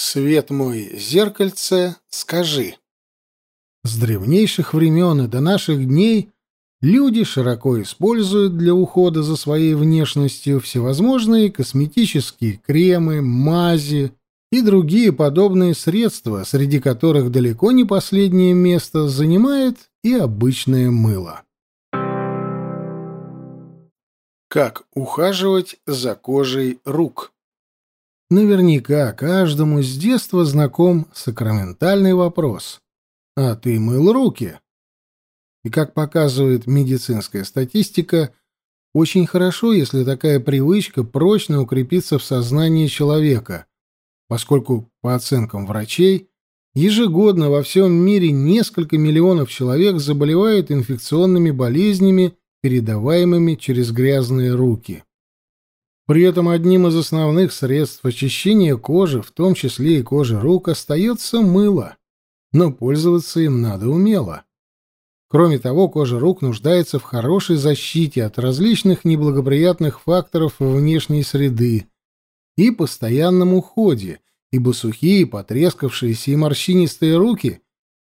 Свет мой, зеркальце, скажи. С древнейших времен и до наших дней люди широко используют для ухода за своей внешностью всевозможные косметические кремы, мази и другие подобные средства, среди которых далеко не последнее место занимает и обычное мыло. Как ухаживать за кожей рук? Наверняка каждому с детства знаком сакраментальный вопрос. А ты мыл руки? И как показывает медицинская статистика, очень хорошо, если такая привычка прочно укрепится в сознании человека, поскольку, по оценкам врачей, ежегодно во всем мире несколько миллионов человек заболевают инфекционными болезнями, передаваемыми через грязные руки. При этом одним из основных средств очищения кожи, в том числе и кожи рук, остается мыло, но пользоваться им надо умело. Кроме того, кожа рук нуждается в хорошей защите от различных неблагоприятных факторов внешней среды и постоянном уходе, ибо сухие, потрескавшиеся и морщинистые руки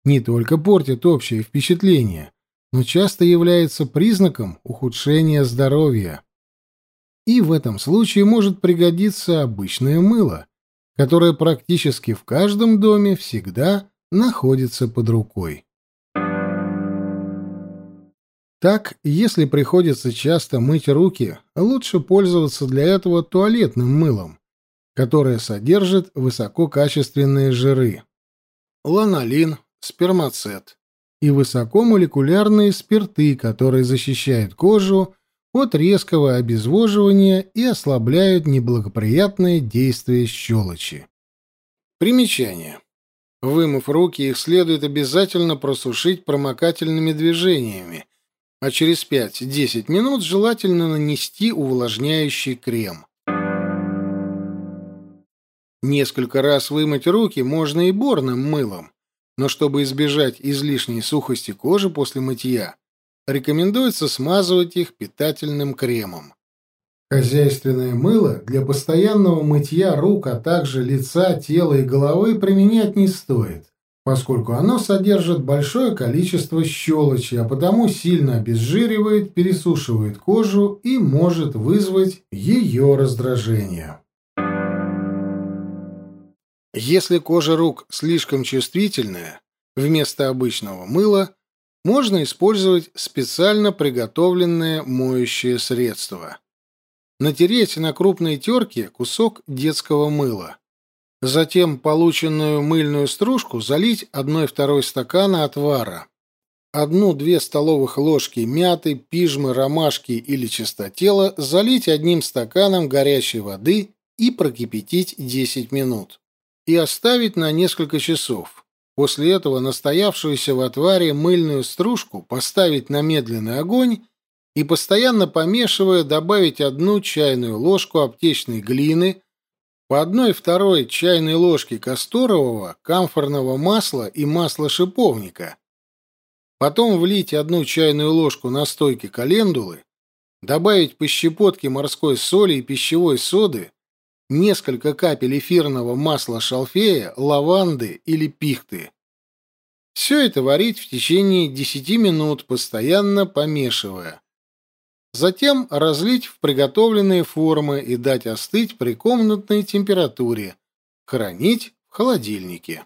не только портят общее впечатление, но часто являются признаком ухудшения здоровья и в этом случае может пригодиться обычное мыло, которое практически в каждом доме всегда находится под рукой. Так, если приходится часто мыть руки, лучше пользоваться для этого туалетным мылом, которое содержит высококачественные жиры. Ланолин, спермацет и высокомолекулярные спирты, которые защищают кожу от резкого обезвоживания и ослабляют неблагоприятное действие щелочи. Примечание. Вымыв руки, их следует обязательно просушить промокательными движениями, а через 5-10 минут желательно нанести увлажняющий крем. Несколько раз вымыть руки можно и борным мылом, но чтобы избежать излишней сухости кожи после мытья, рекомендуется смазывать их питательным кремом. Хозяйственное мыло для постоянного мытья рук, а также лица, тела и головы применять не стоит, поскольку оно содержит большое количество щелочи, а потому сильно обезжиривает, пересушивает кожу и может вызвать ее раздражение. Если кожа рук слишком чувствительная, вместо обычного мыла можно использовать специально приготовленное моющее средство. Натереть на крупной терке кусок детского мыла. Затем полученную мыльную стружку залить 1-2 стакана отвара. Одну-две столовых ложки мяты, пижмы, ромашки или чистотела залить одним стаканом горячей воды и прокипятить 10 минут. И оставить на несколько часов. После этого настоявшуюся в отваре мыльную стружку поставить на медленный огонь и, постоянно помешивая, добавить одну чайную ложку аптечной глины, по одной-второй чайной ложке касторового, камфорного масла и масла шиповника. Потом влить одну чайную ложку настойки календулы, добавить по щепотке морской соли и пищевой соды, несколько капель эфирного масла шалфея, лаванды или пихты. Все это варить в течение 10 минут, постоянно помешивая. Затем разлить в приготовленные формы и дать остыть при комнатной температуре. Хранить в холодильнике.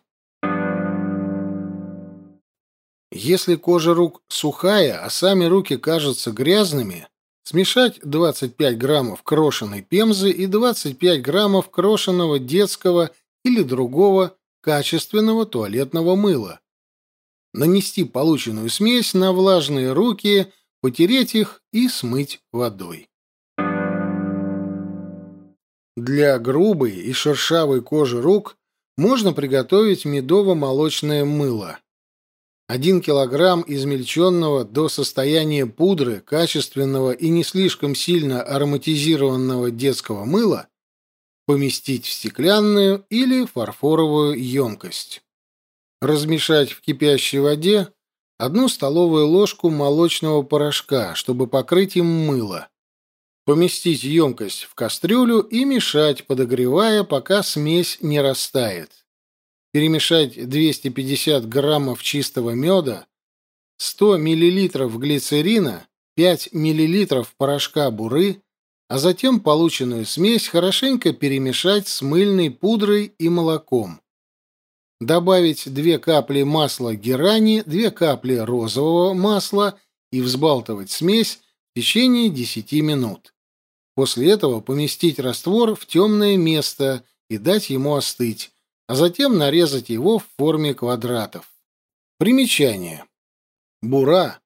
Если кожа рук сухая, а сами руки кажутся грязными, Смешать 25 граммов крошеной пемзы и 25 граммов крошеного детского или другого качественного туалетного мыла. Нанести полученную смесь на влажные руки, потереть их и смыть водой. Для грубой и шершавой кожи рук можно приготовить медово-молочное мыло. Один килограмм измельченного до состояния пудры, качественного и не слишком сильно ароматизированного детского мыла поместить в стеклянную или фарфоровую емкость. Размешать в кипящей воде одну столовую ложку молочного порошка, чтобы покрыть им мыло. Поместить емкость в кастрюлю и мешать, подогревая, пока смесь не растает. Перемешать 250 граммов чистого меда, 100 миллилитров глицерина, 5 миллилитров порошка буры, а затем полученную смесь хорошенько перемешать с мыльной пудрой и молоком. Добавить 2 капли масла герани, 2 капли розового масла и взбалтывать смесь в течение 10 минут. После этого поместить раствор в темное место и дать ему остыть, а затем нарезать его в форме квадратов. Примечание. Бура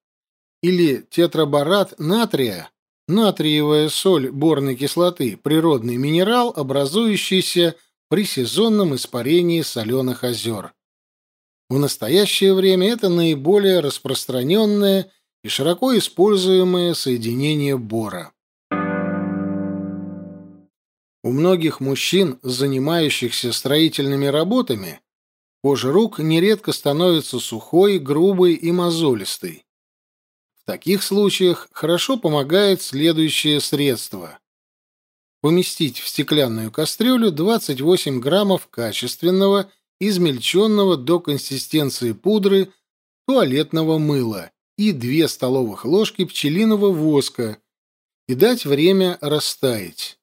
или тетраборат натрия, натриевая соль борной кислоты, природный минерал, образующийся при сезонном испарении соленых озер. В настоящее время это наиболее распространенное и широко используемое соединение бора. У многих мужчин, занимающихся строительными работами, кожа рук нередко становится сухой, грубой и мозолистой. В таких случаях хорошо помогает следующее средство поместить в стеклянную кастрюлю 28 граммов качественного, измельченного до консистенции пудры туалетного мыла и 2 столовых ложки пчелиного воска и дать время растаять.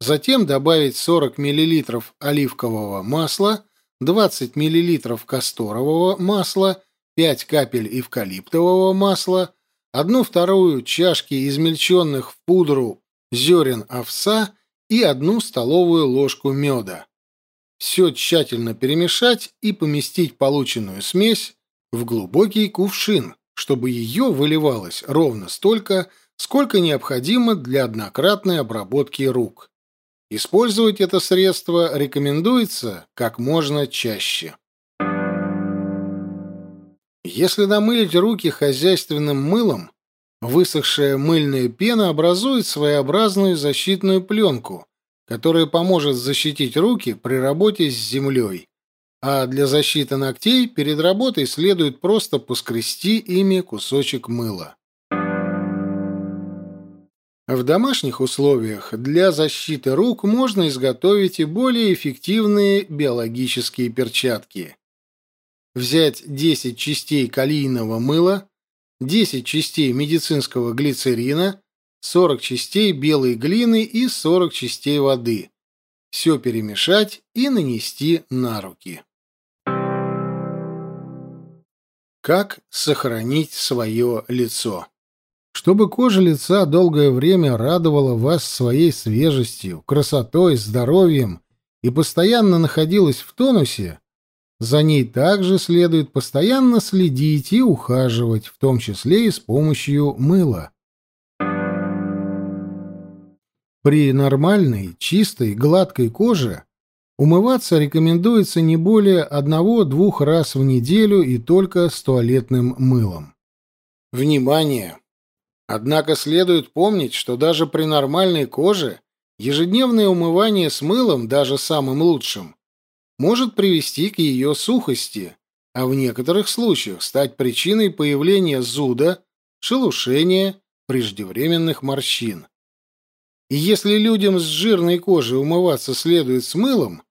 Затем добавить 40 мл оливкового масла, 20 мл касторового масла, 5 капель эвкалиптового масла, 1 вторую чашки измельченных в пудру зерен овса и одну столовую ложку меда. Все тщательно перемешать и поместить полученную смесь в глубокий кувшин, чтобы ее выливалось ровно столько, сколько необходимо для однократной обработки рук. Использовать это средство рекомендуется как можно чаще. Если намылить руки хозяйственным мылом, Высохшая мыльная пена образует своеобразную защитную пленку, которая поможет защитить руки при работе с землей. А для защиты ногтей перед работой следует просто поскрести ими кусочек мыла. В домашних условиях для защиты рук можно изготовить и более эффективные биологические перчатки. Взять 10 частей калийного мыла, 10 частей медицинского глицерина, 40 частей белой глины и 40 частей воды. Все перемешать и нанести на руки. Как сохранить свое лицо? Чтобы кожа лица долгое время радовала вас своей свежестью, красотой, здоровьем и постоянно находилась в тонусе, за ней также следует постоянно следить и ухаживать, в том числе и с помощью мыла. При нормальной, чистой, гладкой коже умываться рекомендуется не более одного-двух раз в неделю и только с туалетным мылом. Внимание! Однако следует помнить, что даже при нормальной коже ежедневное умывание с мылом, даже самым лучшим, может привести к ее сухости, а в некоторых случаях стать причиной появления зуда, шелушения, преждевременных морщин. И если людям с жирной кожей умываться следует с мылом,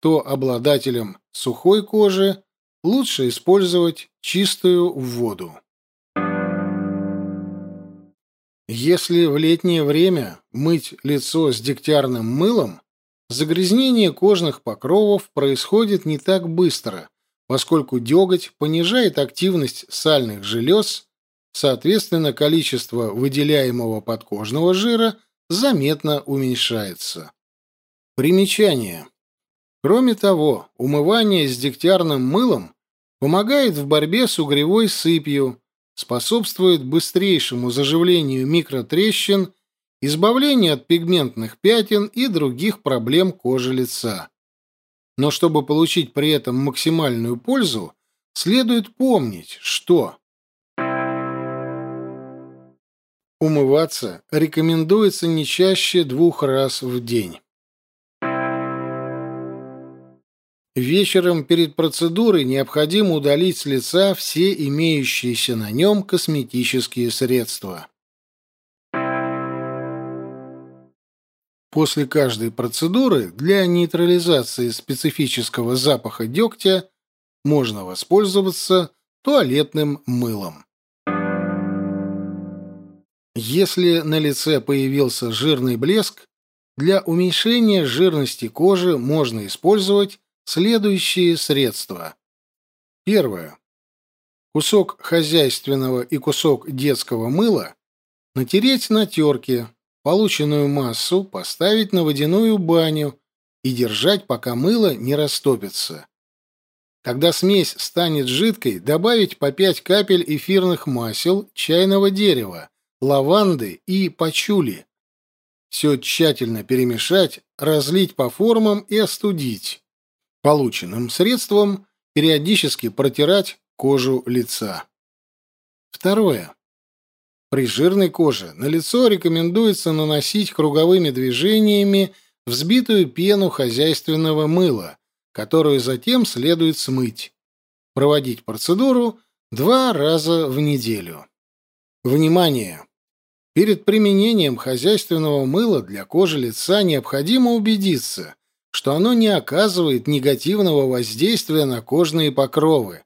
то обладателям сухой кожи лучше использовать чистую воду. Если в летнее время мыть лицо с дегтярным мылом, Загрязнение кожных покровов происходит не так быстро, поскольку деготь понижает активность сальных желез, соответственно, количество выделяемого подкожного жира заметно уменьшается. Примечание. Кроме того, умывание с дегтярным мылом помогает в борьбе с угревой сыпью, способствует быстрейшему заживлению микротрещин избавление от пигментных пятен и других проблем кожи лица. Но чтобы получить при этом максимальную пользу, следует помнить, что умываться рекомендуется не чаще двух раз в день. Вечером перед процедурой необходимо удалить с лица все имеющиеся на нем косметические средства. После каждой процедуры для нейтрализации специфического запаха дегтя можно воспользоваться туалетным мылом. Если на лице появился жирный блеск, для уменьшения жирности кожи можно использовать следующие средства. Первое. Кусок хозяйственного и кусок детского мыла натереть на терке, полученную массу поставить на водяную баню и держать, пока мыло не растопится. Когда смесь станет жидкой, добавить по 5 капель эфирных масел чайного дерева, лаванды и пачули. Все тщательно перемешать, разлить по формам и остудить. Полученным средством периодически протирать кожу лица. Второе. При жирной коже на лицо рекомендуется наносить круговыми движениями взбитую пену хозяйственного мыла, которую затем следует смыть. Проводить процедуру два раза в неделю. Внимание! Перед применением хозяйственного мыла для кожи лица необходимо убедиться, что оно не оказывает негативного воздействия на кожные покровы.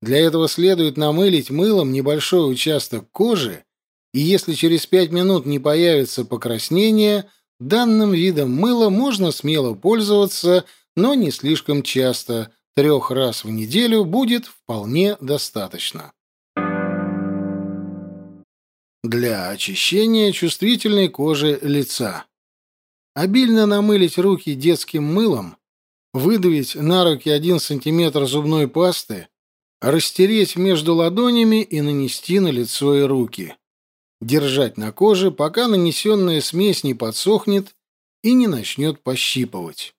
Для этого следует намылить мылом небольшой участок кожи, и если через 5 минут не появится покраснение, данным видом мыла можно смело пользоваться, но не слишком часто, трех раз в неделю будет вполне достаточно. Для очищения чувствительной кожи лица. Обильно намылить руки детским мылом, выдавить на руки 1 см зубной пасты, растереть между ладонями и нанести на лицо и руки. Держать на коже, пока нанесенная смесь не подсохнет и не начнет пощипывать.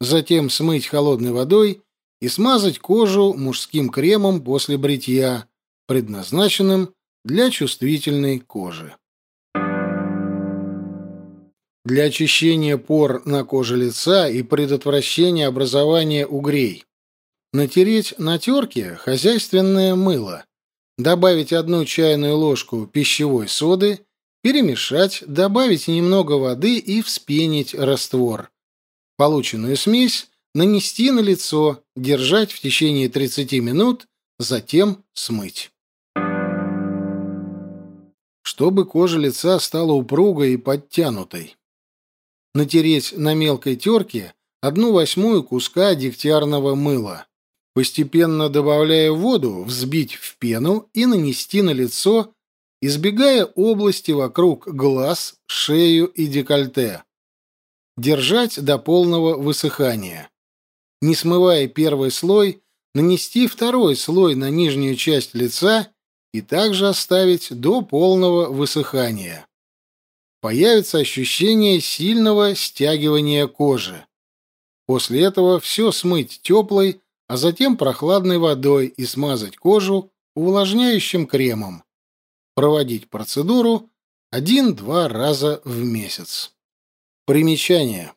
Затем смыть холодной водой и смазать кожу мужским кремом после бритья, предназначенным для чувствительной кожи. Для очищения пор на коже лица и предотвращения образования угрей. Натереть на терке хозяйственное мыло. Добавить одну чайную ложку пищевой соды, перемешать, добавить немного воды и вспенить раствор. Полученную смесь нанести на лицо, держать в течение 30 минут, затем смыть. Чтобы кожа лица стала упругой и подтянутой натереть на мелкой терке одну восьмую куска дегтярного мыла. Постепенно добавляя воду, взбить в пену и нанести на лицо, избегая области вокруг глаз, шею и декольте. Держать до полного высыхания. Не смывая первый слой, нанести второй слой на нижнюю часть лица и также оставить до полного высыхания появится ощущение сильного стягивания кожи. После этого все смыть теплой, а затем прохладной водой и смазать кожу увлажняющим кремом. Проводить процедуру один-два раза в месяц. Примечание.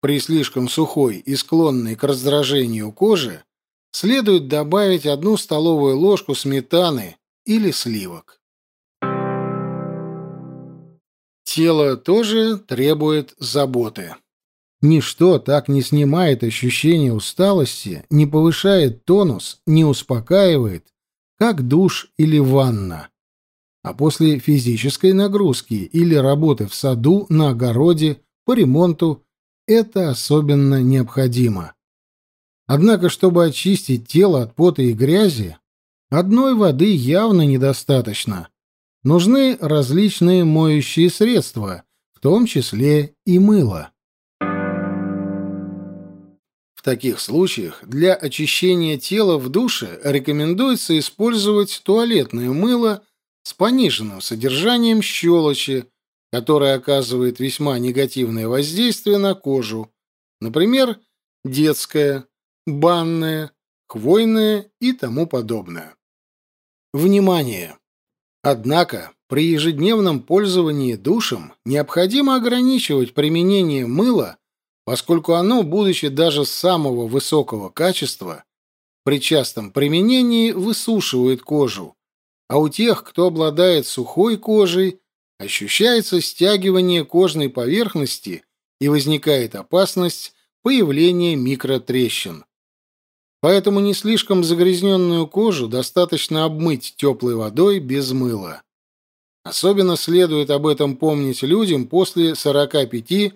При слишком сухой и склонной к раздражению кожи следует добавить одну столовую ложку сметаны или сливок. Тело тоже требует заботы. Ничто так не снимает ощущение усталости, не повышает тонус, не успокаивает, как душ или ванна. А после физической нагрузки или работы в саду, на огороде, по ремонту это особенно необходимо. Однако, чтобы очистить тело от пота и грязи, одной воды явно недостаточно нужны различные моющие средства, в том числе и мыло. В таких случаях для очищения тела в душе рекомендуется использовать туалетное мыло с пониженным содержанием щелочи, которое оказывает весьма негативное воздействие на кожу, например, детское, банное, хвойное и тому подобное. Внимание! Однако при ежедневном пользовании душем необходимо ограничивать применение мыла, поскольку оно, будучи даже самого высокого качества, при частом применении высушивает кожу, а у тех, кто обладает сухой кожей, ощущается стягивание кожной поверхности и возникает опасность появления микротрещин. Поэтому не слишком загрязненную кожу достаточно обмыть теплой водой без мыла. Особенно следует об этом помнить людям после 45-50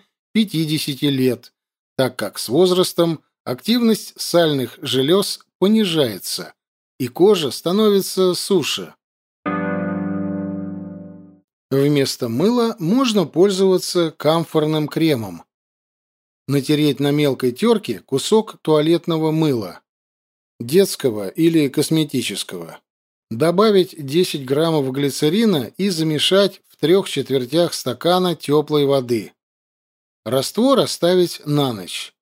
лет, так как с возрастом активность сальных желез понижается, и кожа становится суше. Вместо мыла можно пользоваться камфорным кремом. Натереть на мелкой терке кусок туалетного мыла, детского или косметического. Добавить 10 граммов глицерина и замешать в трех четвертях стакана теплой воды. Раствор оставить на ночь.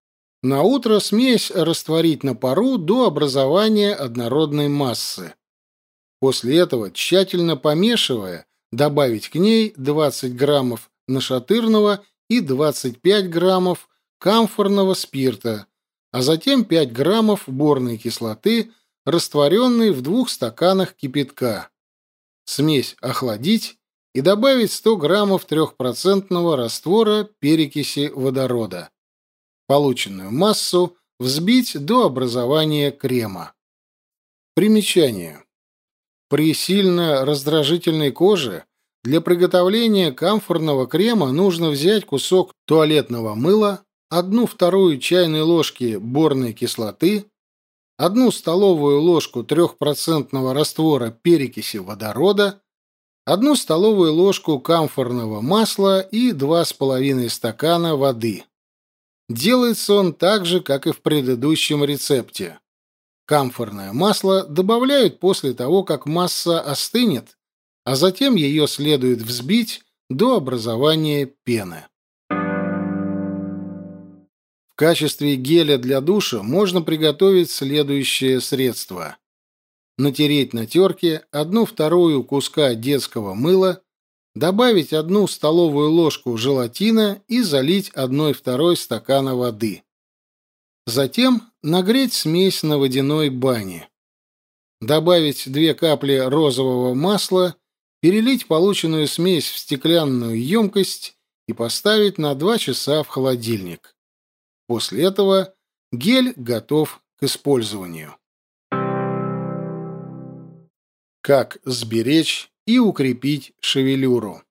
На утро смесь растворить на пару до образования однородной массы. После этого, тщательно помешивая, добавить к ней 20 граммов нашатырного и 25 граммов камфорного спирта, а затем 5 граммов борной кислоты, растворенной в двух стаканах кипятка. Смесь охладить и добавить 100 граммов трехпроцентного раствора перекиси водорода. Полученную массу взбить до образования крема. Примечание. При сильно раздражительной коже для приготовления камфорного крема нужно взять кусок туалетного мыла, одну вторую чайной ложки борной кислоты, одну столовую ложку трехпроцентного раствора перекиси водорода, одну столовую ложку камфорного масла и два с половиной стакана воды. Делается он так же, как и в предыдущем рецепте. Камфорное масло добавляют после того, как масса остынет, а затем ее следует взбить до образования пены. Качестве геля для душа можно приготовить следующее средство. Натереть на терке одну-вторую куска детского мыла, добавить одну столовую ложку желатина и залить одной-второй стакана воды. Затем нагреть смесь на водяной бане. Добавить две капли розового масла, перелить полученную смесь в стеклянную емкость и поставить на 2 часа в холодильник. После этого гель готов к использованию. Как сберечь и укрепить шевелюру?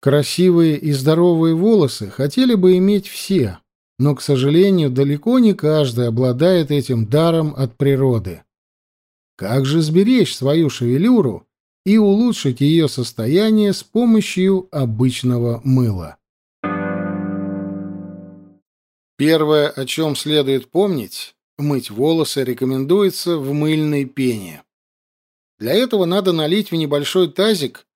Красивые и здоровые волосы хотели бы иметь все, но, к сожалению, далеко не каждый обладает этим даром от природы. Как же сберечь свою шевелюру и улучшить ее состояние с помощью обычного мыла? Первое, о чем следует помнить, мыть волосы рекомендуется в мыльной пене. Для этого надо налить в небольшой тазик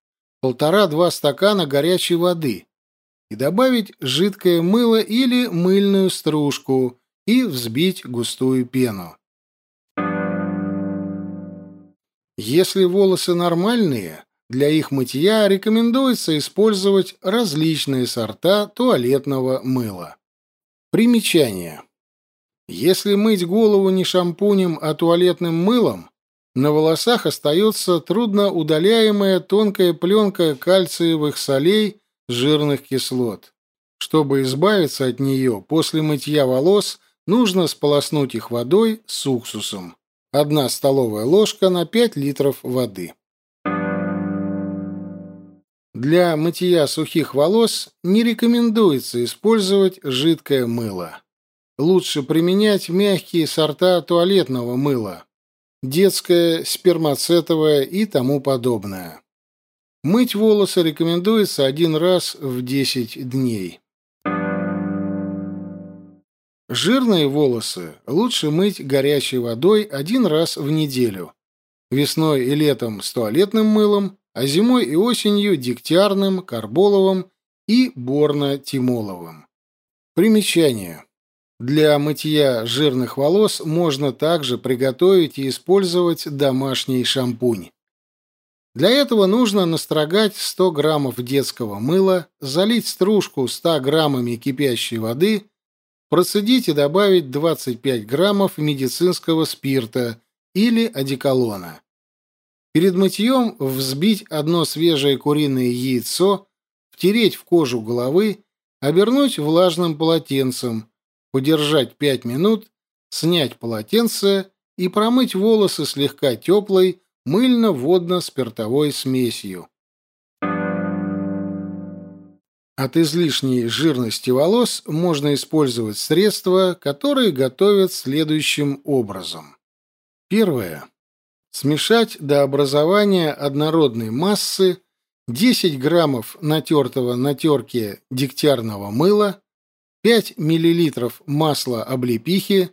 полтора-два стакана горячей воды и добавить жидкое мыло или мыльную стружку и взбить густую пену. Если волосы нормальные, для их мытья рекомендуется использовать различные сорта туалетного мыла. Примечание. Если мыть голову не шампунем, а туалетным мылом, на волосах остается трудноудаляемая тонкая пленка кальциевых солей, жирных кислот. Чтобы избавиться от нее, после мытья волос нужно сполоснуть их водой с уксусом. Одна столовая ложка на 5 литров воды. Для мытья сухих волос не рекомендуется использовать жидкое мыло. Лучше применять мягкие сорта туалетного мыла, детское, спермацетовое и тому подобное. Мыть волосы рекомендуется один раз в 10 дней. Жирные волосы лучше мыть горячей водой один раз в неделю. Весной и летом с туалетным мылом, а зимой и осенью дегтярным, карболовым и борно-тимоловым. Примечание. Для мытья жирных волос можно также приготовить и использовать домашний шампунь. Для этого нужно настрогать 100 граммов детского мыла, залить стружку 100 граммами кипящей воды, процедить и добавить 25 граммов медицинского спирта или одеколона. Перед мытьем взбить одно свежее куриное яйцо, втереть в кожу головы обернуть влажным полотенцем, подержать 5 минут, снять полотенце и промыть волосы слегка теплой мыльно-водно-спиртовой смесью. От излишней жирности волос можно использовать средства, которые готовят следующим образом. Первое. Смешать до образования однородной массы 10 граммов натертого на терке дегтярного мыла, 5 миллилитров масла облепихи,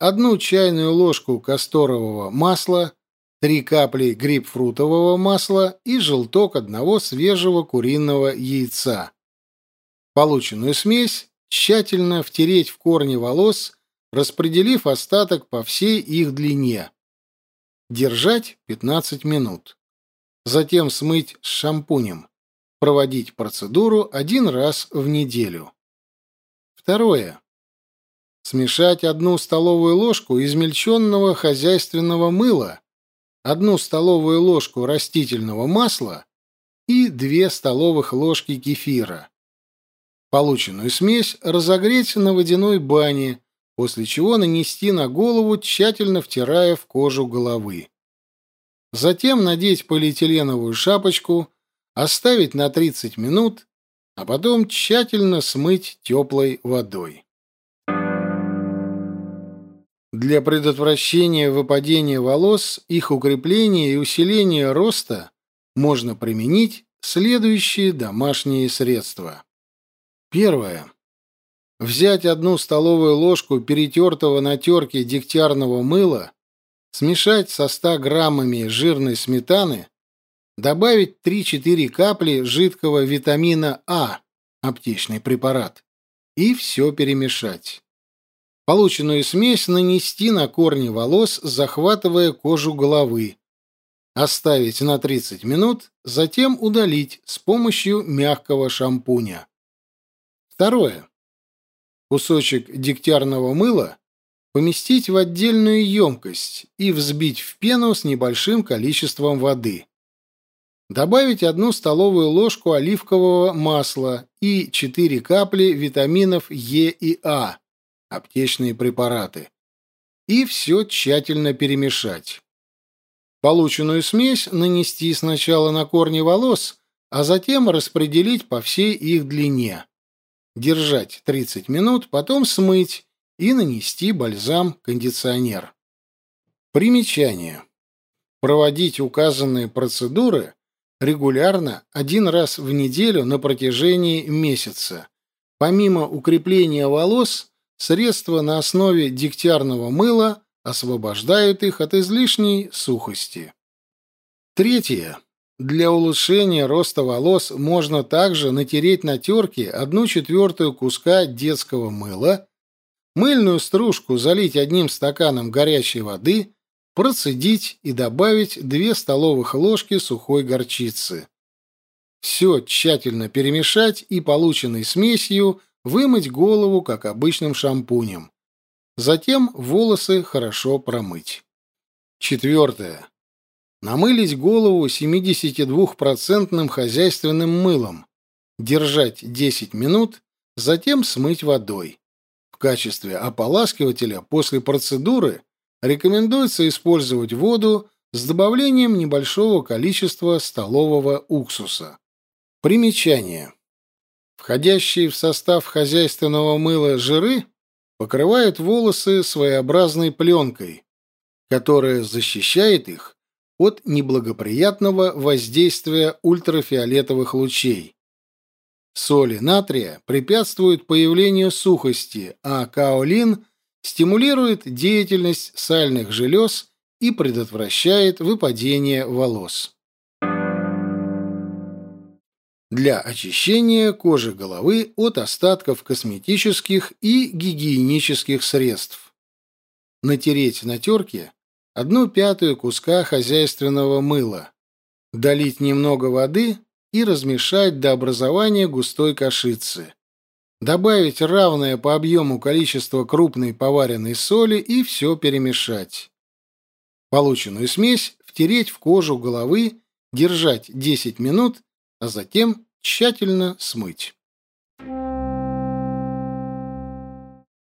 одну чайную ложку касторового масла, 3 капли грейпфрутового масла и желток одного свежего куриного яйца. Полученную смесь тщательно втереть в корни волос, распределив остаток по всей их длине. Держать 15 минут. Затем смыть с шампунем. Проводить процедуру один раз в неделю. Второе. Смешать одну столовую ложку измельченного хозяйственного мыла, одну столовую ложку растительного масла и две столовых ложки кефира. Полученную смесь разогреть на водяной бане, после чего нанести на голову, тщательно втирая в кожу головы. Затем надеть полиэтиленовую шапочку, оставить на 30 минут, а потом тщательно смыть теплой водой. Для предотвращения выпадения волос, их укрепления и усиления роста можно применить следующие домашние средства. Первое. Взять одну столовую ложку перетертого на терке дегтярного мыла, смешать со 100 граммами жирной сметаны, добавить 3-4 капли жидкого витамина А, аптечный препарат, и все перемешать. Полученную смесь нанести на корни волос, захватывая кожу головы. Оставить на 30 минут, затем удалить с помощью мягкого шампуня. Второе. Кусочек дегтярного мыла поместить в отдельную емкость и взбить в пену с небольшим количеством воды. Добавить одну столовую ложку оливкового масла и 4 капли витаминов Е и А, аптечные препараты. И все тщательно перемешать. Полученную смесь нанести сначала на корни волос, а затем распределить по всей их длине держать 30 минут, потом смыть и нанести бальзам-кондиционер. Примечание. Проводить указанные процедуры регулярно один раз в неделю на протяжении месяца. Помимо укрепления волос, средства на основе дегтярного мыла освобождают их от излишней сухости. Третье. Для улучшения роста волос можно также натереть на терке одну четвертую куска детского мыла, мыльную стружку залить одним стаканом горячей воды, процедить и добавить две столовых ложки сухой горчицы. Все тщательно перемешать и полученной смесью вымыть голову, как обычным шампунем. Затем волосы хорошо промыть. Четвертое. Намылить голову 72% хозяйственным мылом, держать 10 минут, затем смыть водой. В качестве ополаскивателя после процедуры рекомендуется использовать воду с добавлением небольшого количества столового уксуса. Примечание. Входящие в состав хозяйственного мыла жиры покрывают волосы своеобразной пленкой, которая защищает их от неблагоприятного воздействия ультрафиолетовых лучей. Соли натрия препятствуют появлению сухости, а каолин стимулирует деятельность сальных желез и предотвращает выпадение волос. Для очищения кожи головы от остатков косметических и гигиенических средств. Натереть на терке одну пятую куска хозяйственного мыла, долить немного воды и размешать до образования густой кашицы. Добавить равное по объему количество крупной поваренной соли и все перемешать. Полученную смесь втереть в кожу головы, держать 10 минут, а затем тщательно смыть.